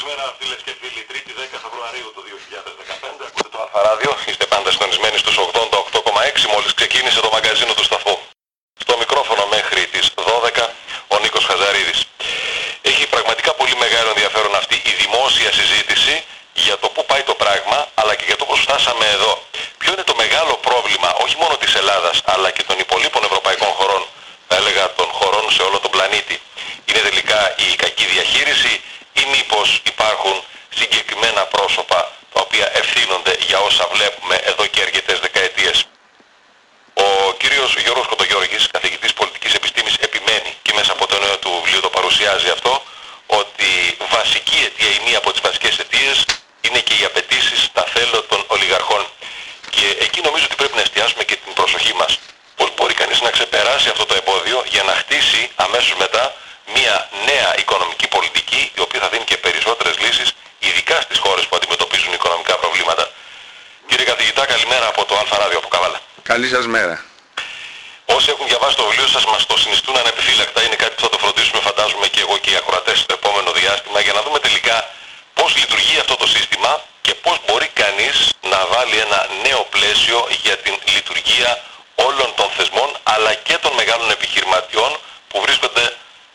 Καλησπέρα φίλες και φίλοι. 3η 10 Φεβρουαρίου του 2015. Ακούτε το Αλφαράδιο. Είστε πάντα συντονισμένοι στους 88,6. Μόλις ξεκίνησε το μαγκαζίνο του σταθμού. Στο μικρόφωνο μέχρι τις 12 ο Νίκος Χαζαρίδης. Έχει πραγματικά πολύ μεγάλο ενδιαφέρον αυτή η δημόσια συζήτηση για το πού πάει το πράγμα αλλά και για το πώς φτάσαμε εδώ. Ποιο είναι το μεγάλο πρόβλημα όχι μόνο της Ελλάδας αλλά και των υπολείπων ευρωπαϊκών χωρών θα έλεγα των χωρών σε όλο τον πλανήτη. Είναι τελικά η κακή διαχείριση ή μήπως υπάρχουν συγκεκριμένα πρόσωπα τα οποία ευθύνονται για όσα βλέπουμε εδώ και αρκετές δεκαετίες. Ο κύριος Γιώργος Κοντογιώργης, καθηγητής πολιτικής επιστήμης, επιμένει και μέσα από το νέο του βιβλίο το παρουσιάζει αυτό, ότι βασική αιτία ή μία από τις βασικές αιτίες είναι και οι απαιτήσεις τα θέλω των ολιγαρχών. Και εκεί νομίζω ότι πρέπει να εστιάσουμε και την προσοχή μας. Πώς μπορεί κανείς να ξεπεράσει αυτό το εμπόδιο για να χτίσει αμέσως μετά μια νέα οικονομική πολιτική η οποία θα δίνει και περισσότερες λύσεις ειδικά στις χώρες που αντιμετωπίζουν οικονομικά προβλήματα. Κύριε καθηγητά, καλημέρα από το Αλφα Ράδιο από Καβάλα. Καλή σας μέρα. Όσοι έχουν διαβάσει το βιβλίο σας μας το συνιστούν ανεπιφύλακτα. Είναι κάτι που θα το φροντίσουμε φαντάζομαι και εγώ και οι ακροατές στο επόμενο διάστημα για να δούμε τελικά πώς λειτουργεί αυτό το σύστημα και πώς μπορεί κανείς να βάλει ένα νέο πλαίσιο για την λειτουργία όλων των θεσμών αλλά και των μεγάλων επιχειρηματιών που βρίσκονται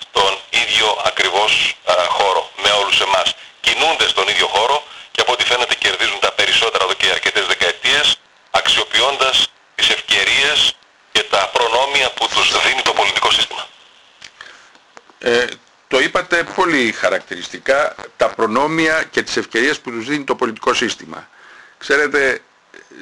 στον ίδιο ακριβώς α, χώρο με όλους εμάς. Κινούνται στον ίδιο χώρο και από ό,τι φαίνεται κερδίζουν τα περισσότερα εδώ και αρκετές δεκαετίες αξιοποιώντας τις ευκαιρίες και τα προνόμια που τους δίνει το πολιτικό σύστημα. Ε, το είπατε πολύ χαρακτηριστικά, τα προνόμια και τις ευκαιρίες που τους δίνει το πολιτικό σύστημα. Ξέρετε,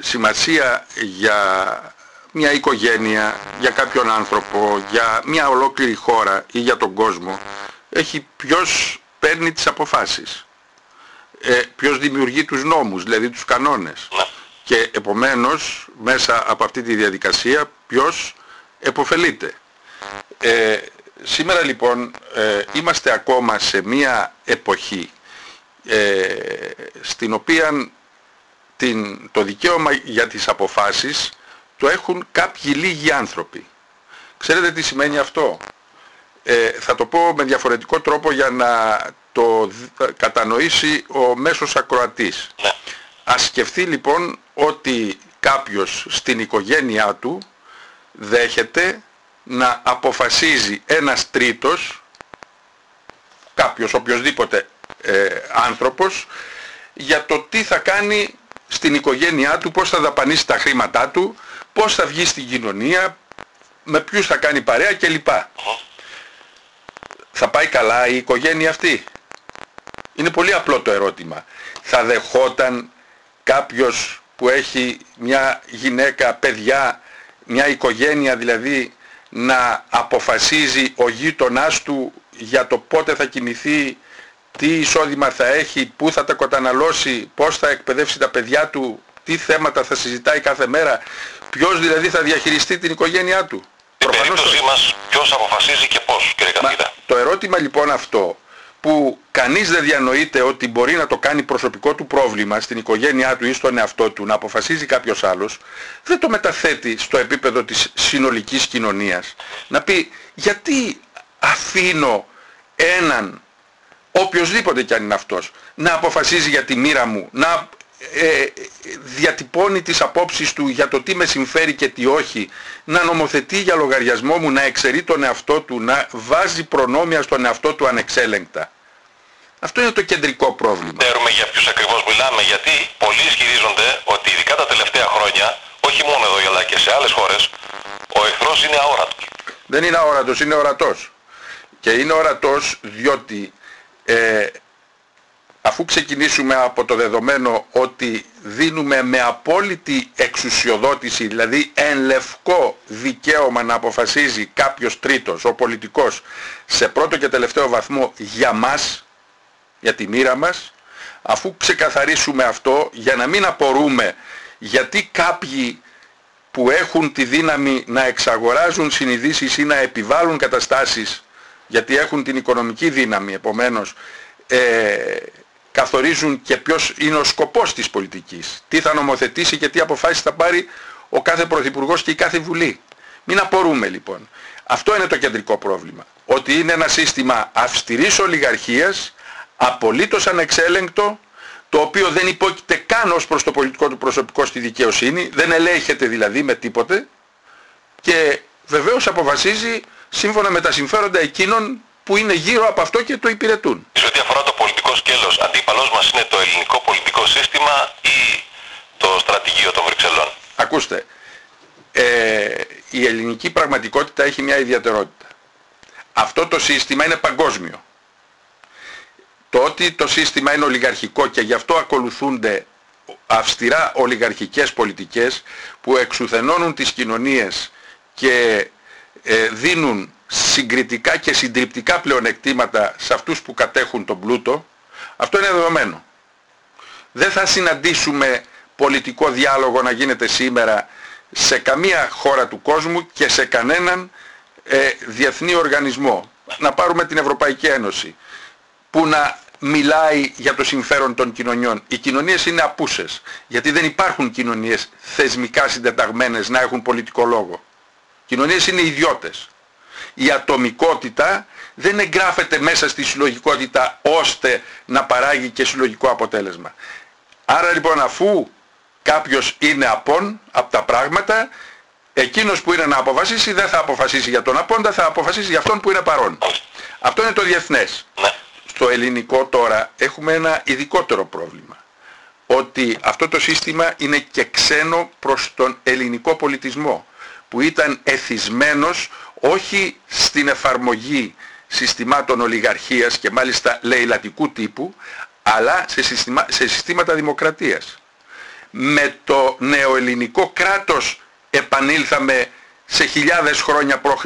σημασία για μια οικογένεια, για κάποιον άνθρωπο, για μια ολόκληρη χώρα ή για τον κόσμο, έχει ποιος παίρνει τις αποφάσεις. Ε, ποιος δημιουργεί τους νόμους, δηλαδή τους κανόνες. Ναι. Και επομένως, μέσα από αυτή τη διαδικασία, ποιος εποφελείται. Ε, σήμερα λοιπόν ε, είμαστε ακόμα σε μια εποχή ε, στην οποία την, το δικαίωμα για τις αποφάσεις το έχουν κάποιοι λίγοι άνθρωποι. Ξέρετε τι σημαίνει αυτό; Ε, θα το πω με διαφορετικό τρόπο για να το κατανοήσει ο μέσος ακροατής. Ναι. Ας σκεφτεί λοιπόν ότι κάποιος στην οικογένειά του δέχεται να αποφασίζει ένας τρίτος, κάποιος οποιοδήποτε ε, άνθρωπος, για το τι θα κάνει στην οικογένειά του, πώς θα δαπανίσει τα χρήματά του, πώς θα βγει στην κοινωνία, με ποιους θα κάνει παρέα κλπ. Θα πάει καλά η οικογένεια αυτή; Είναι πολύ απλό το ερώτημα. Θα δεχόταν κάποιος που έχει μια γυναίκα, παιδιά, μια οικογένεια δηλαδή, να αποφασίζει ο γείτονάς του για το πότε θα κινηθεί, τι εισόδημα θα έχει, πού θα τα καταναλώσει, πώς θα εκπαιδεύσει τα παιδιά του, τι θέματα θα συζητάει κάθε μέρα, ποιος δηλαδή θα διαχειριστεί την οικογένειά του; Στην περίπτωσή μας ποιος αποφασίζει και πώς κύριε καθηγητά; Το ερώτημα λοιπόν αυτό που κανείς δεν διανοείται ότι μπορεί να το κάνει προσωπικό του πρόβλημα στην οικογένειά του ή στον εαυτό του να αποφασίζει κάποιος άλλος, δεν το μεταθέτει στο επίπεδο της συνολικής κοινωνίας. Να πει γιατί αφήνω έναν, οποιοδήποτε κι αν είναι αυτός, να αποφασίζει για τη μοίρα μου, να ε, διατυπώνει τις απόψεις του για το τι με συμφέρει και τι όχι, να νομοθετεί για λογαριασμό μου, να εξαιρεί τον εαυτό του, να βάζει προνόμια στον εαυτό του ανεξέλεγκτα. Αυτό είναι το κεντρικό πρόβλημα. Ξέρουμε για ποιους ακριβώς μιλάμε, γιατί πολλοί ισχυρίζονται ότι ειδικά τα τελευταία χρόνια, όχι μόνο εδώ αλλά και σε άλλες χώρες, ο εχθρός είναι αόρατος. Δεν είναι αόρατος, είναι ορατός. Και είναι ορατός διότι ε, αφού ξεκινήσουμε από το δεδομένο ότι δίνουμε με απόλυτη εξουσιοδότηση, δηλαδή εν λευκό δικαίωμα να αποφασίζει κάποιος τρίτος, ο πολιτικός, σε πρώτο και τελευταίο βαθμό για μας, για τη μοίρα μας, αφού ξεκαθαρίσουμε αυτό, για να μην απορούμε γιατί κάποιοι που έχουν τη δύναμη να εξαγοράζουν συνειδήσεις ή να επιβάλλουν καταστάσεις, γιατί έχουν την οικονομική δύναμη, επομένως, ε, καθορίζουν και ποιος είναι ο σκοπός της πολιτικής. Τι θα νομοθετήσει και τι αποφάσεις θα πάρει ο κάθε Πρωθυπουργός και η κάθε Βουλή. Μην απορούμε λοιπόν. Αυτό είναι το κεντρικό πρόβλημα. Ότι είναι ένα σύστημα αυστηρής ολιγαρχίας, απολύτως ανεξέλεγκτο, το οποίο δεν υπόκειται καν ως προς το πολιτικό του προσωπικό στη δικαιοσύνη, δεν ελέγχεται δηλαδή με τίποτε και βεβαίως αποφασίζει σύμφωνα με τα συμφέροντα εκείνων που είναι γύρω από αυτό και το υπηρετούν. Σε ό,τι αφορά το πολιτικό σκέλος, αντίπαλός μας είναι το ελληνικό πολιτικό σύστημα ή το στρατηγείο των Βρυξελών; Ακούστε, ε, η ελληνική πραγματικότητα έχει μια ιδιαιτερότητα. Αυτό το σύστημα είναι παγκόσμιο. Το ότι το σύστημα είναι ολιγαρχικό και γι' αυτό ακολουθούνται αυστηρά ολιγαρχικές πολιτικές που εξουθενώνουν τις κοινωνίες και ε, δίνουν συγκριτικά και συντριπτικά πλεονεκτήματα σε αυτούς που κατέχουν τον πλούτο, αυτό είναι δεδομένο. Δεν θα συναντήσουμε πολιτικό διάλογο να γίνεται σήμερα σε καμία χώρα του κόσμου και σε κανέναν ε, διεθνή οργανισμό. Να πάρουμε την Ευρωπαϊκή Ένωση που να μιλάει για το συμφέρον των κοινωνιών. Οι κοινωνίες είναι απούσες γιατί δεν υπάρχουν κοινωνίες θεσμικά συντεταγμένες να έχουν πολιτικό λόγο. Οι κοινωνίες είναι ιδιώτες. Η ατομικότητα δεν εγγράφεται μέσα στη συλλογικότητα ώστε να παράγει και συλλογικό αποτέλεσμα. Άρα λοιπόν αφού κάποιος είναι απόν από τα πράγματα, εκείνος που είναι να αποφασίσει δεν θα αποφασίσει για τον απόντα, θα αποφασίσει για αυτόν που είναι παρόν. Αυτό είναι το διεθνές. Ναι. Στο ελληνικό τώρα έχουμε ένα ειδικότερο πρόβλημα. Ότι αυτό το σύστημα είναι και ξένο προς τον ελληνικό πολιτισμό που ήταν εθισμένος όχι στην εφαρμογή συστημάτων ολιγαρχίας και μάλιστα λαιλατικού τύπου αλλά σε, σε συστήματα δημοκρατίας με το νεοελληνικό κράτος επανήλθαμε σε χιλιάδες χρόνια π.Χ.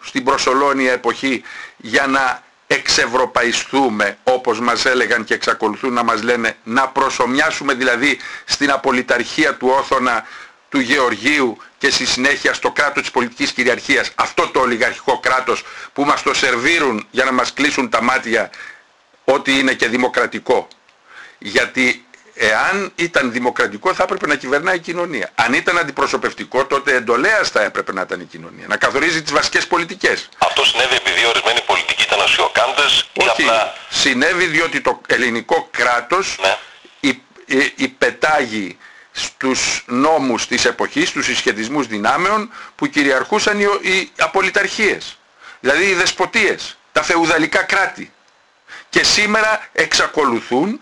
στην προσωλώνια εποχή για να εξευρωπαϊστούμε όπως μας έλεγαν και εξακολουθούν να μας λένε να προσωμιάσουμε δηλαδή στην απολυταρχία του Όθωνα του Γεωργίου και στη συνέχεια στο κράτος της πολιτικής κυριαρχίας αυτό το ολιγαρχικό κράτος που μας το σερβίρουν για να μας κλείσουν τα μάτια ότι είναι και δημοκρατικό γιατί εάν ήταν δημοκρατικό θα έπρεπε να κυβερνάει η κοινωνία. Αν ήταν αντιπροσωπευτικό τότε εντολέας θα έπρεπε να ήταν η κοινωνία. Να καθορίζει τις βασικές πολιτικές. Αυτό συνέβη επειδή ορισμένοι πολιτικοί ήταν οσιοκάντες ή Όχι, απλά... συνέβη διότι το ελληνικό κράτος Ναι. υ- υ- υπετάγει στους νόμους της εποχής, στους συσχετισμούς δυνάμεων που κυριαρχούσαν οι, οι απολυταρχίες. Δηλαδή οι δεσποτείες, τα φεουδαλικά κράτη. Και σήμερα εξακολουθούν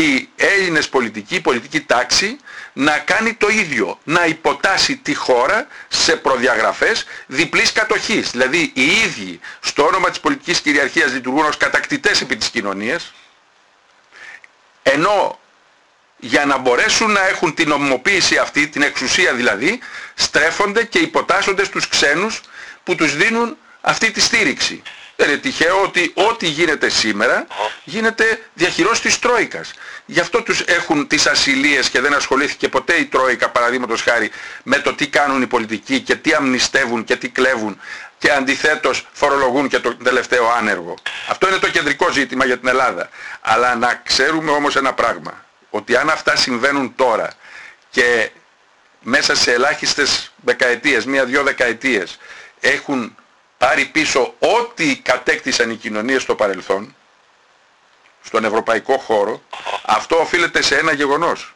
οι Έλληνες πολιτικοί, η πολιτική τάξη να κάνει το ίδιο, να υποτάσει τη χώρα σε προδιαγραφές διπλής κατοχής. Δηλαδή οι ίδιοι στο όνομα της πολιτικής κυριαρχίας λειτουργούν ως κατακτητές επί της κοινωνίας, ενώ για να μπορέσουν να έχουν την ομοποίηση αυτή, την εξουσία δηλαδή, στρέφονται και υποτάσσονται στους ξένους που τους δίνουν αυτή τη στήριξη. Δεν είναι τυχαίο ότι ό,τι γίνεται σήμερα γίνεται διαχειρός της Τρόικας. Γι' αυτό τους έχουν τις ασυλίες και δεν ασχολήθηκε ποτέ η Τρόικα παραδείγματος χάρη με το τι κάνουν οι πολιτικοί και τι αμνηστεύουν και τι κλέβουν και αντιθέτως φορολογούν και το τελευταίο άνεργο. Αυτό είναι το κεντρικό ζήτημα για την Ελλάδα. Αλλά να ξέρουμε όμως ένα πράγμα, ότι αν αυτά συμβαίνουν τώρα και μέσα σε ελάχιστες δεκαετίες, μία-δυο δεκαετίες έχουν πάρει πίσω ό,τι κατέκτησαν οι κοινωνίες στο παρελθόν, στον ευρωπαϊκό χώρο, αυτό οφείλεται σε ένα γεγονός,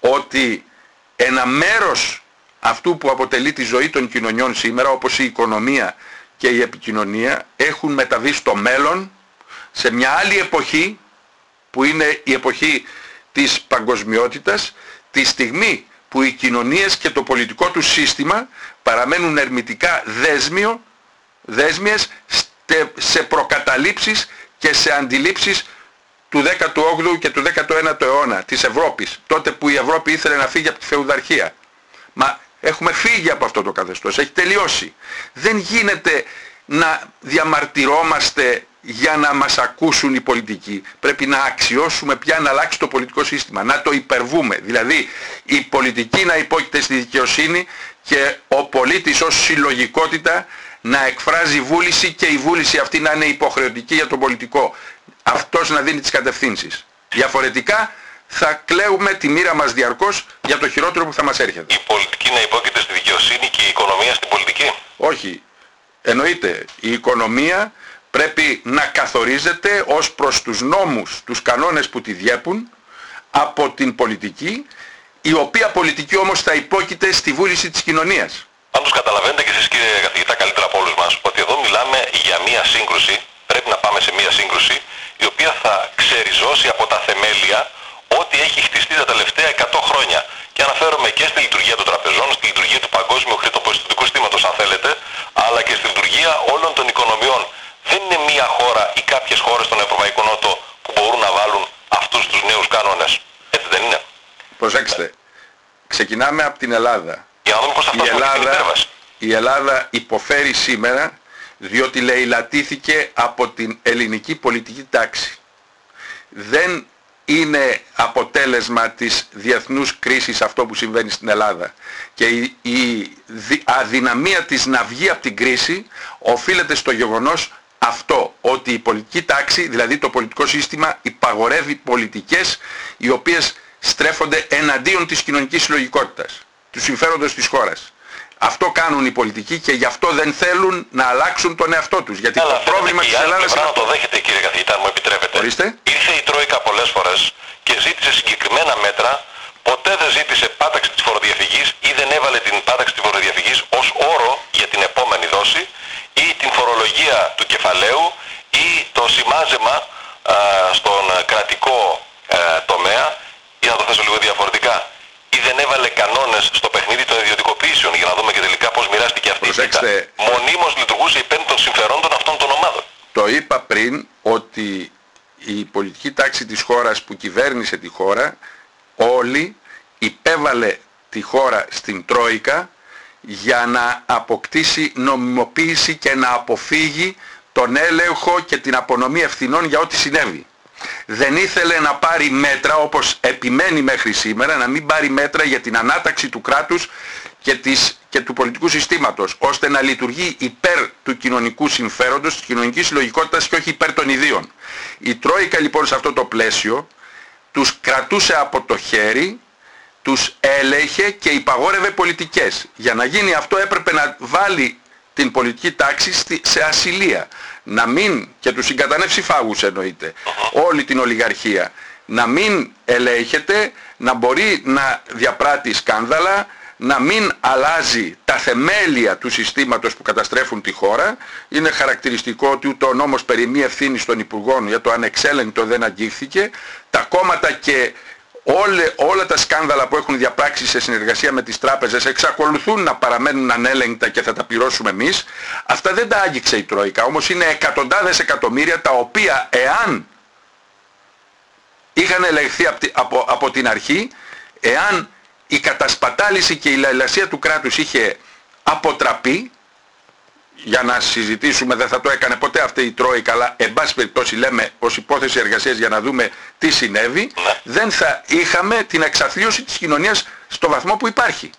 ότι ένα μέρος αυτού που αποτελεί τη ζωή των κοινωνιών σήμερα, όπως η οικονομία και η επικοινωνία, έχουν μεταβεί στο μέλλον, σε μια άλλη εποχή, που είναι η εποχή της παγκοσμιότητας, τη στιγμή που οι κοινωνίες και το πολιτικό τους σύστημα παραμένουν ερμητικά δέσμιο, δέσμιες στε- σε προκαταλήψεις και σε αντιλήψεις του 18ου και του 19ου αιώνα της Ευρώπης, τότε που η Ευρώπη ήθελε να φύγει από τη φεουδαρχία. Μα έχουμε φύγει από αυτό το καθεστώς, έχει τελειώσει. Δεν γίνεται να διαμαρτυρόμαστε για να μας ακούσουν οι πολιτικοί. Πρέπει να αξιώσουμε πια να αλλάξει το πολιτικό σύστημα, να το υπερβούμε. Δηλαδή η πολιτική να υπόκειται στη δικαιοσύνη και ο πολίτης ως συλλογικότητα να εκφράζει βούληση και η βούληση αυτή να είναι υποχρεωτική για τον πολιτικό. Αυτός να δίνει τις κατευθύνσεις. Διαφορετικά θα κλαίουμε τη μοίρα μας διαρκώς για το χειρότερο που θα μας έρχεται. Η πολιτική να υπόκειται στη δικαιοσύνη και η οικονομία στην πολιτική; Όχι. Εννοείται η οικονομία πρέπει να καθορίζεται ως προς τους νόμους, τους κανόνες που τη διέπουν από την πολιτική, η οποία πολιτική όμως θα υπόκειται στη βούληση της κοινωνίας. Πάντως καταλαβαίνετε και εσείς κύριε καθηγητά καλύτερα από όλους μας ότι εδώ μιλάμε για μία σύγκρουση, πρέπει να πάμε σε μία σύγκρουση η οποία θα ξεριζώσει από τα θεμέλια ό,τι έχει χτιστεί τα τελευταία 100 χρόνια. Και αναφέρομαι και στη λειτουργία των τραπεζών, στη λειτουργία του παγκόσμιου χρηματοπιστωτικού στήματος αν θέλετε, αλλά και στη λειτουργία όλων των οικονομιών. Δεν είναι μία χώρα ή κάποιες χώρες στον Ευρωπαϊκό Νότο που μπορούν να βάλουν αυτούς τους νέους κανόνες. Έτσι δεν είναι. Προσέξτε, ξεκινάμε από την Ελλάδα. Για να δούμε πώς θα Η φτάσουμε στην Ελλάδα, υπέρβαση. η Ελλάδα υποφέρει σήμερα διότι λαιλατήθηκε από την ελληνική πολιτική τάξη. Δεν είναι αποτέλεσμα της διεθνούς κρίσης αυτό που συμβαίνει στην Ελλάδα. Και η, η δι- αδυναμία της να βγει από την κρίση οφείλεται στο γεγονός αυτό, ότι η πολιτική τάξη, δηλαδή το πολιτικό σύστημα, υπαγορεύει πολιτικές οι οποίες στρέφονται εναντίον της κοινωνικής συλλογικότητας, του συμφέροντος της χώρας. Αυτό κάνουν οι πολιτικοί και γι' αυτό δεν θέλουν να αλλάξουν τον εαυτό τους. Γιατί Αλλά το φαίνεται πρόβλημα και η της άλλη Ελλάδας πλευρά είναι να το αυτό. δέχεται κύριε καθηγητά, αν μου επιτρέπετε. Ορίστε. Ήρθε η Τρόικα πολλές φορές και ζήτησε συγκεκριμένα μέτρα, ποτέ δεν ζήτησε πάταξη της φοροδιαφυγής ή δεν έβαλε την πάταξη της φοροδιαφυγής ως όρο για την επόμενη δόση ή την φορολογία του κεφαλαίου ή το σημάζεμα α, στον α, κρατικό α, τομέα ή να το θέσω λίγο διαφορετικά ή δεν έβαλε κανόνες στο παιχνίδι των ιδιωτικοποιήσεων για να δούμε και τελικά πώς μοιράστηκε αυτή η Προσέξτε. πίτα. Μονίμως λειτουργούσε υπέρ των συμφερόντων αυτών των ομάδων. Το είπα πριν ότι η πολιτική τάξη της χώρας που κυβέρνησε τη χώρα όλη υπέβαλε τη χώρα στην Τρόικα για να αποκτήσει νομιμοποίηση και να αποφύγει τον έλεγχο και την απονομή ευθυνών για ό,τι συνέβη. Δεν ήθελε να πάρει μέτρα όπως επιμένει μέχρι σήμερα, να μην πάρει μέτρα για την ανάταξη του κράτους και, της, και του πολιτικού συστήματος, ώστε να λειτουργεί υπέρ του κοινωνικού συμφέροντος, της κοινωνικής συλλογικότητας και όχι υπέρ των ιδίων. Η Τρόικα λοιπόν σε αυτό το πλαίσιο τους κρατούσε από το χέρι, τους έλεγχε και υπαγόρευε πολιτικές. Για να γίνει αυτό έπρεπε να βάλει την πολιτική τάξη στη- σε ασυλία. Να μην, και τους συγκατανεύσει φάγους εννοείται, όλη την ολιγαρχία. Να μην ελέγχεται, να μπορεί να διαπράττει σκάνδαλα, να μην αλλάζει τα θεμέλια του συστήματος που καταστρέφουν τη χώρα. Είναι χαρακτηριστικό ότι ούτε ο νόμος περί μη ευθύνης των Υπουργών για το ανεξέλεγκτο δεν αγγίχθηκε. Τα κόμματα και όλε, όλα τα σκάνδαλα που έχουν διαπράξει σε συνεργασία με τις τράπεζες εξακολουθούν να παραμένουν ανέλεγκτα και θα τα πληρώσουμε εμείς. Αυτά δεν τα άγγιξε η Τρόικα. Όμως είναι εκατοντάδες εκατομμύρια τα οποία εάν είχαν ελεγχθεί από, τη- από, από την αρχή, εάν η κατασπατάληση και η λαϊλασία του κράτους είχε αποτραπεί, για να συζητήσουμε, δεν θα το έκανε ποτέ αυτή η Τρόικα, αλλά εν πάση περιπτώσει λέμε ως υπόθεση εργασίας για να δούμε τι συνέβη, Ναι. δεν θα είχαμε την εξαθλίωση της κοινωνίας στο βαθμό που υπάρχει.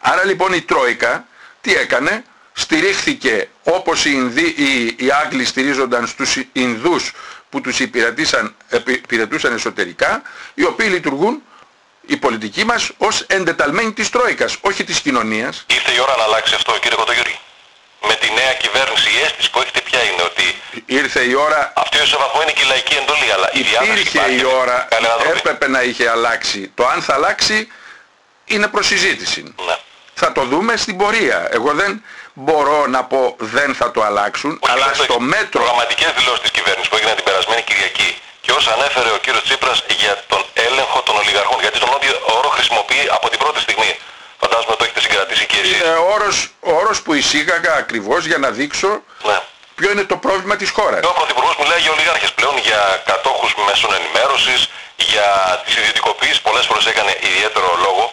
Άρα λοιπόν η Τρόικα τι έκανε, στηρίχθηκε όπως οι, Ινδοί, οι, οι Άγγλοι στηρίζονταν στους Ινδούς που τους υπηρετήσαν, επι- υπηρετούσαν εσωτερικά, οι οποίοι λειτουργούν οι πολιτικοί μας ως εντεταλμένοι της Τρόικας, όχι της κοινωνίας. Ήρθε η ώρα να αλλάξει αυτό κύριε Κωτογιώργη. Με τη νέα κυβέρνηση η αίσθηση που έχετε ποια είναι ότι Ήρθε η ώρα αυτή σε βαθμό είναι και η λαϊκή εντολή αλλά η διάθεση Υπήρχε υπάρχει. η ώρα, Καλή ανατροπή. έπρεπε να είχε αλλάξει. Το αν θα αλλάξει είναι προσυζήτηση. Ναι. Θα το δούμε στην πορεία. Εγώ δεν μπορώ να πω δεν θα το αλλάξουν, Όχι, αλλά λέω το στο εξής. μέτρο Προγραμματικές δηλώσεις της κυβέρνησης που έγιναν την περασμένη Κυριακή και όσα ανέφερε ο κύριος Τσίπρας για τον έλεγχο των ολιγαρχών. Γιατί τον όντιο όρο χρησιμοποιεί από την πρώτη στιγμή. Φαντάζομαι το έχετε συγκρατήσει και εσείς. είναι όρος, όρος που εισήγαγα ακριβώς για να δείξω Ναι. ποιο είναι το πρόβλημα της χώρας. Και ο Πρωθυπουργός μιλάει για ολιγάρχες πλέον, για κατόχους μέσων ενημέρωσης, για τις ιδιωτικοποιήσεις, πολλές φορές έκανε ιδιαίτερο λόγο.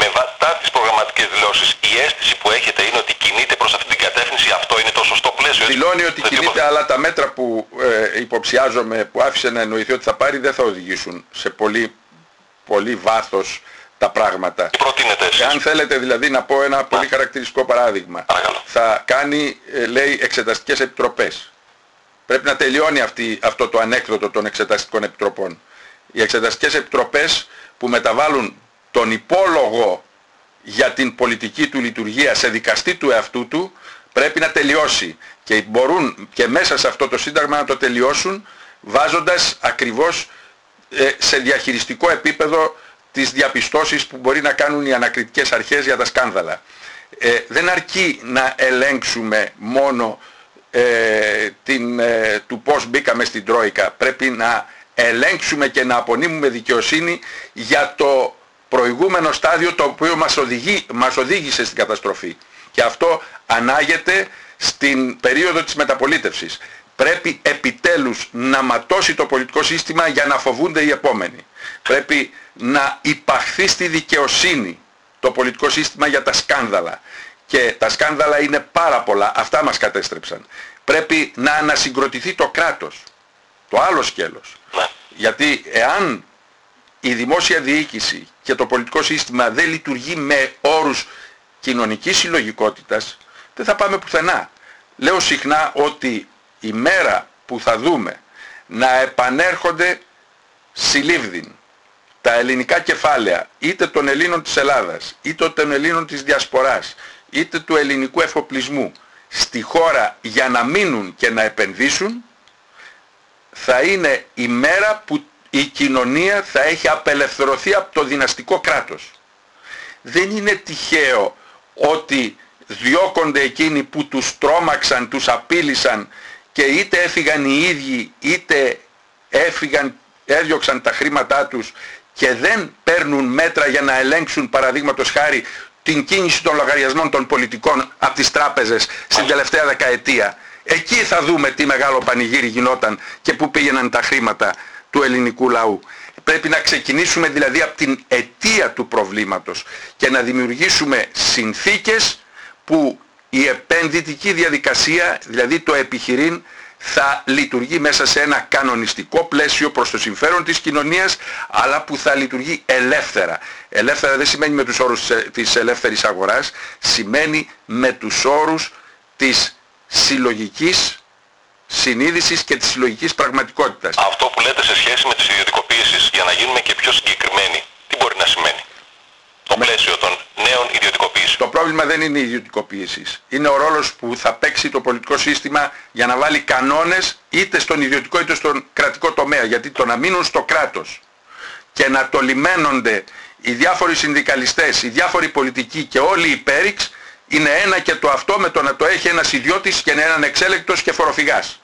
Με βατά τις προγραμματικές δηλώσεις, η αίσθηση που έχετε είναι ότι κινείται προς αυτή την κατεύθυνση, αυτό είναι το σωστό πλαίσιο. έτσι. Δηλώνει ότι Δεν κινείται, τίποτα. αλλά τα μέτρα που ε, υποψιάζομαι, που άφησε να εννοηθεί ότι θα πάρει, δεν θα οδηγήσουν σε πολύ, πολύ βάθος τα πράγματα. Τι προτείνετε εσείς; Αν θέλετε δηλαδή να πω ένα πολύ χαρακτηριστικό παράδειγμα. Παρακαλώ. Θα κάνει, ε, λέει, εξεταστικές επιτροπές. Πρέπει να τελειώνει αυτή, αυτό το ανέκδοτο των εξεταστικών επιτροπών. Οι εξεταστικές επιτροπές που μεταβάλλουν τον υπόλογο για την πολιτική του λειτουργία σε δικαστή του εαυτού του πρέπει να τελειώσει και μπορούν και μέσα σε αυτό το Σύνταγμα να το τελειώσουν βάζοντας ακριβώς ε, σε διαχειριστικό επίπεδο τις διαπιστώσεις που μπορεί να κάνουν οι ανακριτικές αρχές για τα σκάνδαλα. Ε, δεν αρκεί να ελέγξουμε μόνο ε, την, ε, του πώς μπήκαμε στην Τρόικα. Πρέπει να ελέγξουμε και να απονείμουμε δικαιοσύνη για το προηγούμενο στάδιο το οποίο μας, οδηγεί, μας οδήγησε στην καταστροφή. Και αυτό ανάγεται στην περίοδο της μεταπολίτευσης. Πρέπει επιτέλους να ματώσει το πολιτικό σύστημα για να φοβούνται οι επόμενοι. Πρέπει να υπαχθεί στη δικαιοσύνη το πολιτικό σύστημα για τα σκάνδαλα. Και τα σκάνδαλα είναι πάρα πολλά. Αυτά μας κατέστρεψαν. Πρέπει να ανασυγκροτηθεί το κράτος. Το άλλο σκέλος. Ναι. Γιατί εάν η δημόσια διοίκηση και το πολιτικό σύστημα δεν λειτουργεί με όρους κοινωνικής συλλογικότητας, δεν θα πάμε πουθενά. Λέω συχνά ότι η μέρα που θα δούμε να επανέρχονται συλλήβδιν τα ελληνικά κεφάλαια είτε των Ελλήνων της Ελλάδας, είτε των Ελλήνων της Διασποράς, είτε του ελληνικού εφοπλισμού στη χώρα για να μείνουν και να επενδύσουν, θα είναι η μέρα που η κοινωνία θα έχει απελευθερωθεί από το δυναστικό κράτος. Δεν είναι τυχαίο ότι διώκονται εκείνοι που τους τρόμαξαν, τους απείλησαν και είτε έφυγαν οι ίδιοι είτε έφυγαν, έδιωξαν τα χρήματά τους και δεν παίρνουν μέτρα για να ελέγξουν παραδείγματος χάρη την κίνηση των λογαριασμών των πολιτικών από τις τράπεζες στην τελευταία δεκαετία. Εκεί θα δούμε τι μεγάλο πανηγύρι γινόταν και πού πήγαιναν τα χρήματα του ελληνικού λαού. Πρέπει να ξεκινήσουμε δηλαδή από την αιτία του προβλήματος και να δημιουργήσουμε συνθήκες που η επενδυτική διαδικασία, δηλαδή το επιχειρήν, θα λειτουργεί μέσα σε ένα κανονιστικό πλαίσιο προς το συμφέρον της κοινωνίας, αλλά που θα λειτουργεί ελεύθερα. Ελεύθερα δεν σημαίνει με τους όρους της ελεύθερης αγοράς, σημαίνει με τους όρους της συλλογικής συνείδησης και της συλλογικής πραγματικότητας. Αυτό που λέτε σε σχέση με τις ιδιωτικοποίησεις, για να γίνουμε και πιο συγκεκριμένοι, τι μπορεί να σημαίνει; Το πλαίσιο των νέων ιδιωτικοποίησεων. Το πρόβλημα δεν είναι η ιδιωτικοποίηση. Είναι ο ρόλος που θα παίξει το πολιτικό σύστημα για να βάλει κανόνες είτε στον ιδιωτικό είτε στον κρατικό τομέα. Γιατί το να μείνουν στο κράτος και να το λιμένονται οι διάφοροι συνδικαλιστές, οι διάφοροι πολιτικοί και όλοι οι πέριξ είναι ένα και το αυτό με το να το έχει ένας ιδιώτης και έναν εξέλεκτος και φοροφυγάς.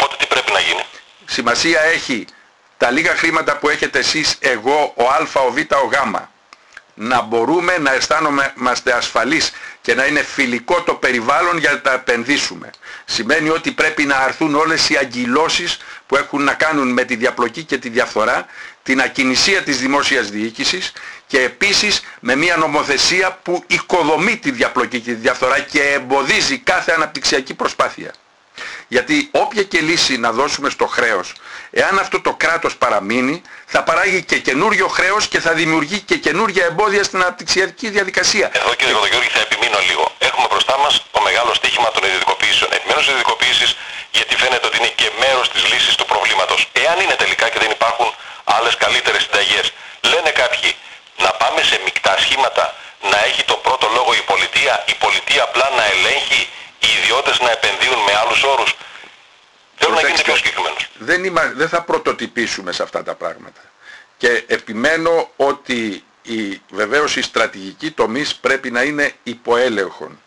Οπότε τι πρέπει να γίνει; Σημασία έχει τα λίγα χρήματα που έχετε εσείς, εγώ, ο Α, ο Β, ο Γ να μπορούμε να αισθάνομαστε ασφαλείς και να είναι φιλικό το περιβάλλον για να τα επενδύσουμε. Σημαίνει ότι πρέπει να αρθούν όλες οι αγκυλώσεις που έχουν να κάνουν με τη διαπλοκή και τη διαφθορά, την ακινησία της δημόσιας διοίκησης και επίσης με μια νομοθεσία που οικοδομεί τη διαπλοκή και τη διαφθορά και εμποδίζει κάθε αναπτυξιακή προσπάθεια. Γιατί όποια και λύση να δώσουμε στο χρέος, εάν αυτό το κράτος παραμείνει, θα παράγει και καινούριο χρέος και θα δημιουργεί και καινούργια εμπόδια στην αναπτυξιακή διαδικασία. Εδώ κύριε Κοντογιώργη θα επιμείνω λίγο. Έχουμε μπροστά μας το μεγάλο στίχημα των ιδιωτικοποιήσεων. Επιμένω στις ιδιωτικοποιήσεις γιατί φαίνεται ότι είναι και μέρος της λύσης του προβλήματος. Εάν είναι τελικά και δεν υπάρχουν άλλες καλύτερες συνταγές. Λένε κάποιοι να πάμε σε μεικτά σχήματα, να έχει το πρώτο λόγο η πολιτεία, η πολιτεία απλά να ελέγχει οι ιδιώτες να επενδύουν με άλλους όρους. Θέλω να γίνει πιο συγκεκριμένος. Δεν, δεν θα πρωτοτυπήσουμε σε αυτά τα πράγματα. Και επιμένω ότι η, βεβαίως η στρατηγική τομής πρέπει να είναι υποέλεγχον.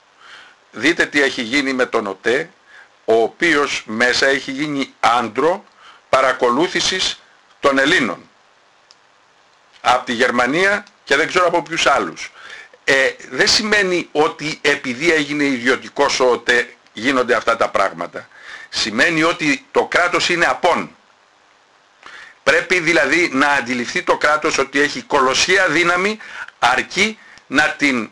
Δείτε τι έχει γίνει με τον ΟΤΕ, ο οποίος μέσα έχει γίνει άντρο παρακολούθησης των Ελλήνων. Από τη Γερμανία και δεν ξέρω από ποιους άλλους ε, δεν σημαίνει ότι επειδή έγινε ιδιωτικός ότε γίνονται αυτά τα πράγματα. Σημαίνει ότι το κράτος είναι απόν. Πρέπει δηλαδή να αντιληφθεί το κράτος ότι έχει κολοσσία δύναμη αρκεί να την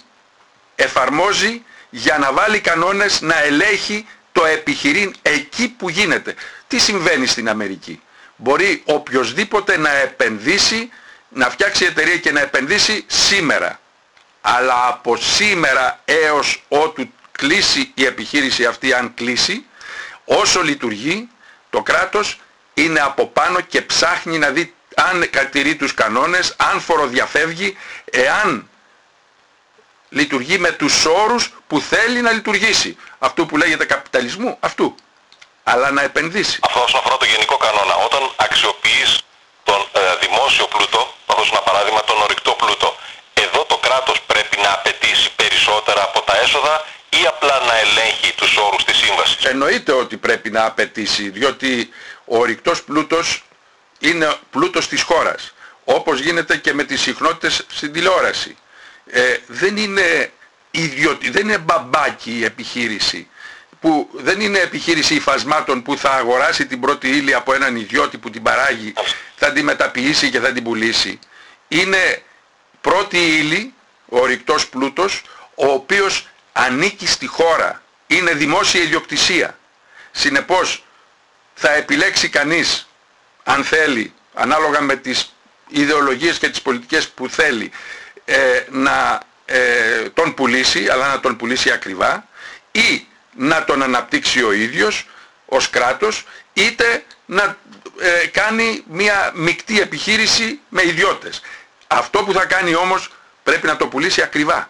εφαρμόζει για να βάλει κανόνες να ελέγχει το επιχειρήν εκεί που γίνεται. Τι συμβαίνει στην Αμερική; Μπορεί οποιοδήποτε να επενδύσει, να φτιάξει εταιρεία και να επενδύσει σήμερα αλλά από σήμερα έως ότου κλείσει η επιχείρηση αυτή αν κλείσει όσο λειτουργεί το κράτος είναι από πάνω και ψάχνει να δει αν κατηρεί τους κανόνες, αν φοροδιαφεύγει, εάν λειτουργεί με τους όρους που θέλει να λειτουργήσει. Αυτού που λέγεται καπιταλισμού, αυτού. Αλλά να επενδύσει. Αυτό όσον αφορά το γενικό κανόνα. Όταν αξιοποιείς τον ε, δημόσιο πλούτο, θα δώσω ένα παράδειγμα, τον ορυκτό πλούτο, εδώ το κράτος πρέπει να απαιτήσει περισσότερα από τα έσοδα ή απλά να ελέγχει τους όρους της σύμβασης; Εννοείται ότι πρέπει να απαιτήσει, διότι ο ορυκτός πλούτος είναι πλούτος της χώρας. Όπως γίνεται και με τις συχνότητες στην τηλεόραση. Ε, δεν είναι ιδιωτη, δεν είναι μπαμπάκι η επιχείρηση που δεν είναι επιχείρηση υφασμάτων που θα αγοράσει την πρώτη ύλη από έναν ιδιώτη που την παράγει, θα την μεταποιήσει και θα την πουλήσει. Είναι πρώτη ύλη, ο ρηκτός πλούτος, ο οποίος ανήκει στη χώρα. Είναι δημόσια ιδιοκτησία. Συνεπώς θα επιλέξει κανείς, αν θέλει, ανάλογα με τις ιδεολογίες και τις πολιτικές που θέλει, ε, να ε, τον πουλήσει, αλλά να τον πουλήσει ακριβά, ή να τον αναπτύξει ο ίδιος ως κράτος, είτε να ε, κάνει μια μεικτή επιχείρηση με ιδιώτες. Αυτό που θα κάνει όμως πρέπει να το πουλήσει ακριβά.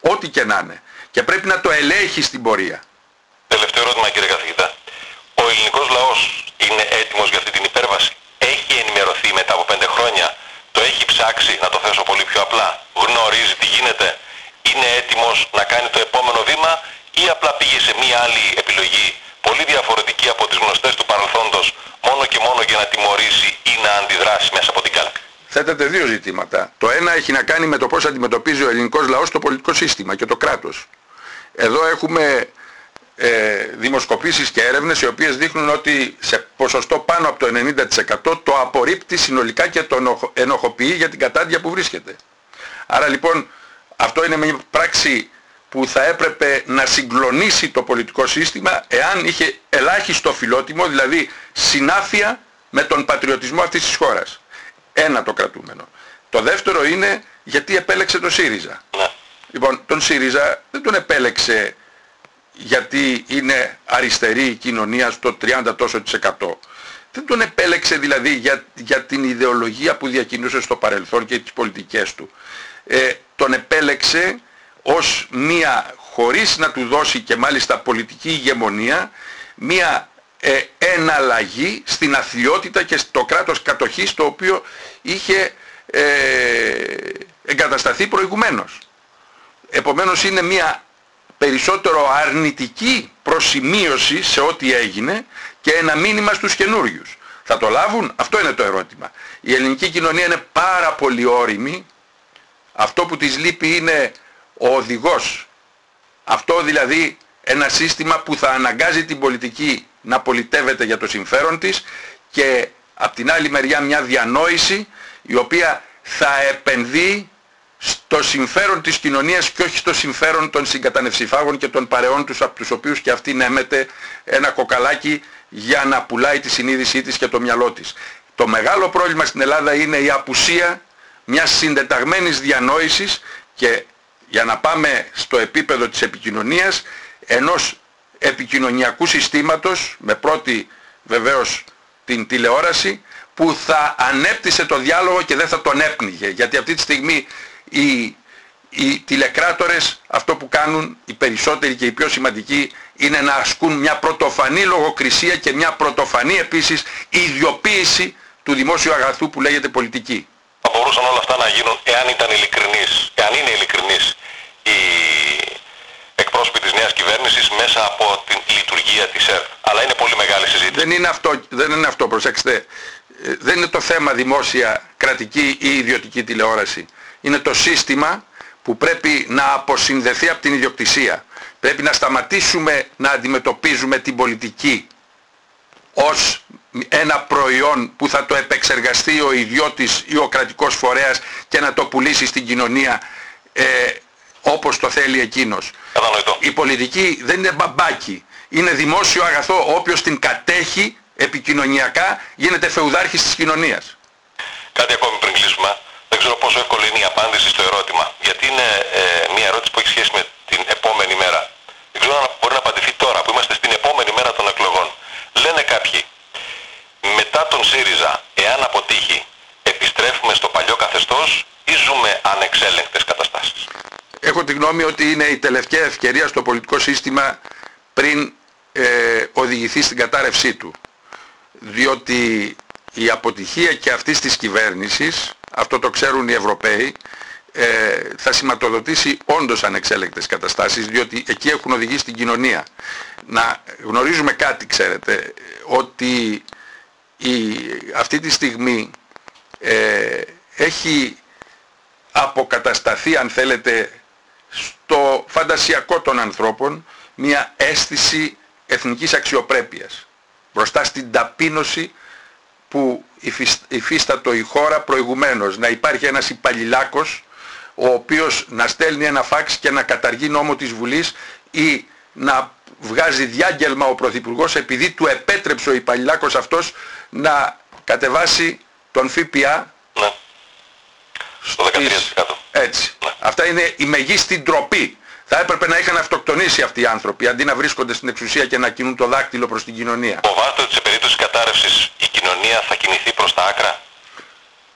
Ό,τι και να είναι. Και πρέπει να το ελέγχει στην πορεία. Τελευταίο ερώτημα κύριε καθηγητά. Ο ελληνικός λαός είναι έτοιμος για αυτή την υπέρβαση; Έχει ενημερωθεί μετά από πέντε χρόνια; Το έχει ψάξει, να το θέσω πολύ πιο απλά. Γνωρίζει τι γίνεται; Είναι έτοιμος να κάνει το επόμενο βήμα ή απλά πήγε σε μία άλλη επιλογή πολύ διαφορετική από τις γνωστές του παρελθόντος μόνο και μόνο για να τιμωρήσει ή να αντιδράσει μέσα από την κάλπη; Θέτεται δύο ζητήματα. Το ένα έχει να κάνει με το πώς αντιμετωπίζει ο ελληνικός λαός το πολιτικό σύστημα και το κράτος. Εδώ έχουμε ε, δημοσκοπήσεις και έρευνες οι οποίες δείχνουν ότι σε ποσοστό πάνω από το 90% το απορρίπτει συνολικά και το ενοχοποιεί για την κατάντια που βρίσκεται. Άρα λοιπόν αυτό είναι μια πράξη που θα έπρεπε να συγκλονίσει το πολιτικό σύστημα εάν είχε ελάχιστο φιλότιμο, δηλαδή συνάφεια με τον πατριωτισμό αυτής της χώρας. Ένα το κρατούμενο. Το δεύτερο είναι γιατί επέλεξε το ΣΥΡΙΖΑ. Ναι. Λοιπόν, τον ΣΥΡΙΖΑ δεν τον επέλεξε γιατί είναι αριστερή η κοινωνία στο 30 τόσο της εκατό. Δεν τον επέλεξε δηλαδή για, για την ιδεολογία που διακινούσε στο παρελθόν και τις πολιτικές του. Ε, τον επέλεξε ως μία χωρίς να του δώσει και μάλιστα πολιτική ηγεμονία μία ε, εναλλαγή στην αθλειότητα και στο κράτος κατοχής το οποίο είχε ε, εγκατασταθεί προηγουμένως. Επομένως είναι μία περισσότερο αρνητική προσημείωση σε ό,τι έγινε και ένα μήνυμα στους καινούριους. Θα το λάβουν, αυτό είναι το ερώτημα. Η ελληνική κοινωνία είναι πάρα πολύ όρημη. Αυτό που της λείπει είναι ο οδηγός. Αυτό δηλαδή ένα σύστημα που θα αναγκάζει την πολιτική να πολιτεύεται για το συμφέρον της και από την άλλη μεριά μια διανόηση η οποία θα επενδύει στο συμφέρον της κοινωνίας και όχι στο συμφέρον των συγκατανευσιφάγων και των παρεών τους από τους οποίους και αυτή νέμεται ένα κοκαλάκι για να πουλάει τη συνείδησή της και το μυαλό της. Το μεγάλο πρόβλημα στην Ελλάδα είναι η απουσία μιας συντεταγμένης διανόησης και για να πάμε στο επίπεδο της επικοινωνίας ενός επικοινωνιακού συστήματος με πρώτη βεβαίως την τηλεόραση που θα ανέπτυσε το διάλογο και δεν θα τον έπνιγε γιατί αυτή τη στιγμή οι, οι τηλεκράτορες αυτό που κάνουν οι περισσότεροι και οι πιο σημαντικοί είναι να ασκούν μια πρωτοφανή λογοκρισία και μια πρωτοφανή επίσης ιδιοποίηση του δημόσιου αγαθού που λέγεται πολιτική. Θα μπορούσαν όλα αυτά να γίνουν εάν ήταν ειλικρινείς, εάν είναι ειλικρινείς οι εκπρόσωποι της νέας κυβέρνησης μέσα από την λειτουργία της ΕΡΤ. Αλλά είναι πολύ μεγάλη συζήτηση. Δεν είναι αυτό, δεν είναι αυτό προσέξτε. Ε, δεν είναι το θέμα δημόσια, κρατική ή ιδιωτική τηλεόραση. Είναι το σύστημα που πρέπει να αποσυνδεθεί από την ιδιοκτησία. Πρέπει να σταματήσουμε να αντιμετωπίζουμε την πολιτική ως ένα προϊόν που θα το επεξεργαστεί ο ιδιώτης ή ο κρατικός φορέας και να το πουλήσει στην κοινωνία ε, όπως το θέλει εκείνος. Η πολιτική δεν είναι μπαμπάκι. Είναι δημόσιο αγαθό. Όποιος την κατέχει επικοινωνιακά γίνεται φεουδάρχης της κοινωνίας. Κάτι ακόμη πριν κλείσουμε. Δεν ξέρω πόσο εύκολη είναι η απάντηση στο ερώτημα. Γιατί είναι ε, μια ερώτηση που έχει σχέση με την επόμενη μέρα. Δεν ξέρω αν μπορεί να απαντηθεί τώρα που είμαστε στην επόμενη μέρα των εκλογών. Λένε κάποιοι, μετά τον ΣΥΡΙΖΑ, εάν αποτύχει, επιστρέφουμε στο παλιό καθεστώς ή ζούμε ανεξέλεγκτες καταστάσεις. Έχω τη γνώμη ότι είναι η τελευταία ευκαιρία στο πολιτικό σύστημα πριν ε, οδηγηθεί στην κατάρρευσή του. Διότι η αποτυχία και αυτής της κυβέρνησης, αυτό το ξέρουν οι Ευρωπαίοι, ε, θα σηματοδοτήσει όντως ανεξέλεγκτες καταστάσεις, διότι εκεί έχουν οδηγήσει την κοινωνία. Να γνωρίζουμε κάτι, ξέρετε, ότι η, αυτή τη στιγμή ε, έχει αποκατασταθεί, αν θέλετε, στο φαντασιακό των ανθρώπων μια αίσθηση εθνικής αξιοπρέπειας μπροστά στην ταπείνωση που υφίστατο η χώρα προηγουμένως. Να υπάρχει ένας υπαλληλάκος ο οποίος να στέλνει ένα φάξ και να καταργεί νόμο της Βουλής ή να βγάζει διάγγελμα ο Πρωθυπουργός επειδή του επέτρεψε ο υπαλληλάκος αυτός να κατεβάσει τον ΦΠΑ ναι. στο 13%. Έτσι. Ναι. Αυτά είναι η μεγίστη ντροπή. Θα έπρεπε να είχαν αυτοκτονήσει αυτοί οι άνθρωποι αντί να βρίσκονται στην εξουσία και να κινούν το δάκτυλο προς την κοινωνία. Φοβάστε ότι σε περίπτωση κατάρρευσης η κοινωνία θα κινηθεί προς τα άκρα;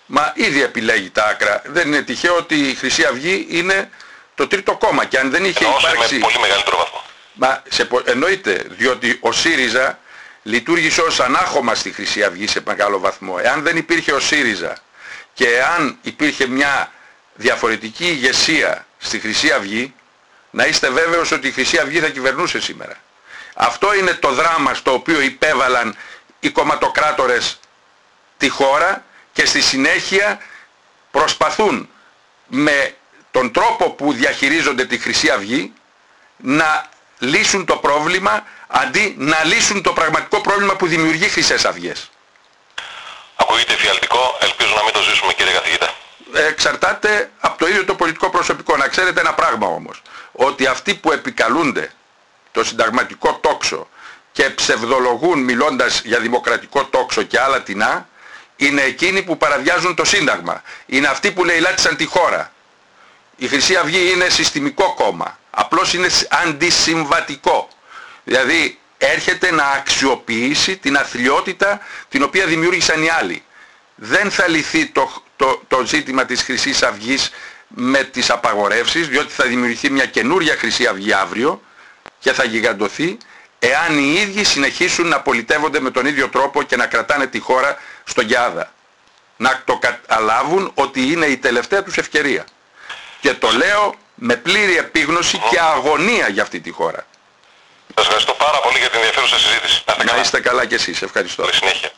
Μα ήδη επιλέγει τα άκρα. Δεν είναι τυχαίο ότι η Χρυσή Αυγή είναι το τρίτο κόμμα και αν δεν είχε Εννοώ υπάρξει... με πολύ μεγαλύτερο βαθμό. Μα σε... εννοείται, διότι ο ΣΥΡΙΖΑ λειτουργήσε ως ανάχωμα στη Χρυσή Αυγή σε μεγάλο βαθμό. Εάν δεν υπήρχε ο ΣΥΡΙΖΑ και εάν υπήρχε μια διαφορετική ηγεσία στη Χρυσή Αυγή, να είστε βέβαιος ότι η Χρυσή Αυγή θα κυβερνούσε σήμερα. Αυτό είναι το δράμα στο οποίο υπέβαλαν οι κομματοκράτορες τη χώρα και στη συνέχεια προσπαθούν με τον τρόπο που διαχειρίζονται τη Χρυσή Αυγή να λύσουν το πρόβλημα αντί να λύσουν το πραγματικό πρόβλημα που δημιουργεί Χρυσές Αυγές. Ακούγεται φιαλτικό, ελπίζω να μην το ζήσουμε κύριε καθηγητά. Εξαρτάται από το ίδιο το πολιτικό προσωπικό. Να ξέρετε ένα πράγμα όμως, ότι αυτοί που επικαλούνται το συνταγματικό τόξο και ψευδολογούν μιλώντας για δημοκρατικό τόξο και άλλα τεινά, είναι εκείνοι που παραβιάζουν το Σύνταγμα. Είναι αυτοί που λαιλάτισαν τη χώρα. Η Χρυσή Αυγή είναι συστημικό κόμμα. Απλώς είναι αντισυμβατικό. Δηλαδή έρχεται να αξιοποιήσει την αθλειότητα την οποία δημιούργησαν οι άλλοι. Δεν θα λυθεί το, το, το ζήτημα της Χρυσής Αυγής με τις απαγορεύσεις, διότι θα δημιουργηθεί μια καινούρια Χρυσή Αυγή αύριο και θα γιγαντωθεί εάν οι ίδιοι συνεχίσουν να πολιτεύονται με τον ίδιο τρόπο και να κρατάνε τη χώρα στον Γιάδα. Να το καταλάβουν ότι είναι η τελευταία τους ευκαιρία. Και το λέω με πλήρη επίγνωση και αγωνία για αυτή τη χώρα. Σας ευχαριστώ πάρα πολύ για την ενδιαφέρουσα συζήτηση. Να είστε καλά κι εσείς. Ευχαριστώ. Καλή συνέχεια.